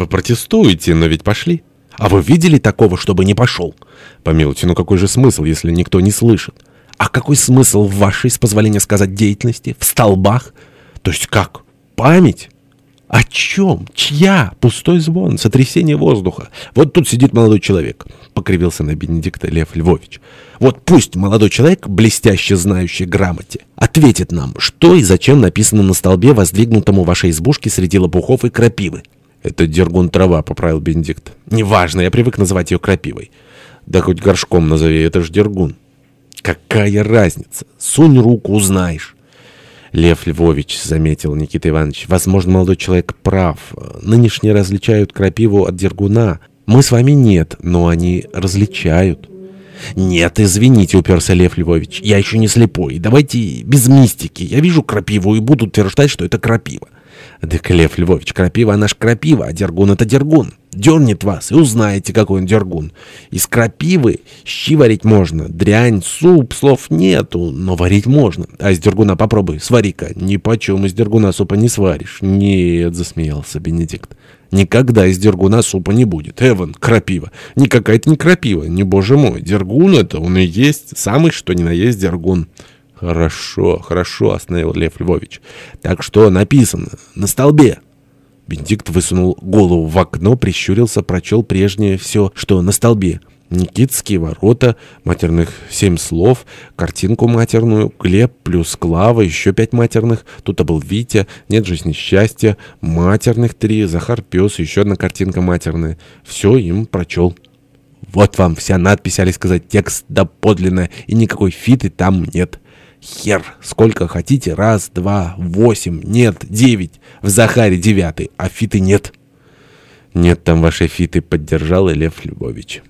Вы протестуете, но ведь пошли. А вы видели такого, чтобы не пошел? Помилуйте, ну какой же смысл, если никто не слышит? А какой смысл в вашей, с позволения сказать, деятельности? В столбах? То есть как? Память? О чем? Чья? Пустой звон, сотрясение воздуха. Вот тут сидит молодой человек, покривился на Бенедикта Лев Львович. Вот пусть молодой человек, блестяще знающий грамоте, ответит нам, что и зачем написано на столбе, воздвигнутому вашей избушке среди лопухов и крапивы. Это дергун трава, поправил Бенедикт. Неважно, я привык называть ее крапивой. Да хоть горшком назови, это ж дергун. Какая разница? Сунь руку, узнаешь. Лев Львович, заметил Никита Иванович, возможно, молодой человек прав. Нынешние различают крапиву от дергуна. Мы с вами нет, но они различают. «Нет, извините», — уперся Лев Львович, — «я еще не слепой. Давайте без мистики. Я вижу крапиву и буду утверждать, что это крапива». «Так, Лев Львович, крапива, она ж крапива, а дергун — это дергун. Дернет вас, и узнаете, какой он дергун. Из крапивы щи варить можно, дрянь, суп, слов нету, но варить можно. А из дергуна попробуй, свари-ка. Ни почем из дергуна супа не сваришь. Нет, засмеялся Бенедикт. Никогда из дергуна супа не будет. Эван, крапива. Никакая это не крапива, не боже мой. Дергун это, он и есть, самый что ни на есть дергун. Хорошо, хорошо, остановил Лев Львович. Так что написано на столбе. Бенедикт высунул голову в окно, прищурился, прочел прежнее все, что на столбе. Никитские ворота, матерных семь слов, картинку матерную, Глеб плюс Клава, еще пять матерных, тут был Витя, нет жизни счастья, матерных три, Захар пес, еще одна картинка матерная. Все им прочел. Вот вам вся надпись, али сказать, текст доподлинно, и никакой фиты там нет. Хер, сколько хотите, раз, два, восемь, нет, девять, в Захаре девятый, а фиты нет. Нет там вашей фиты, поддержал и Лев Львович.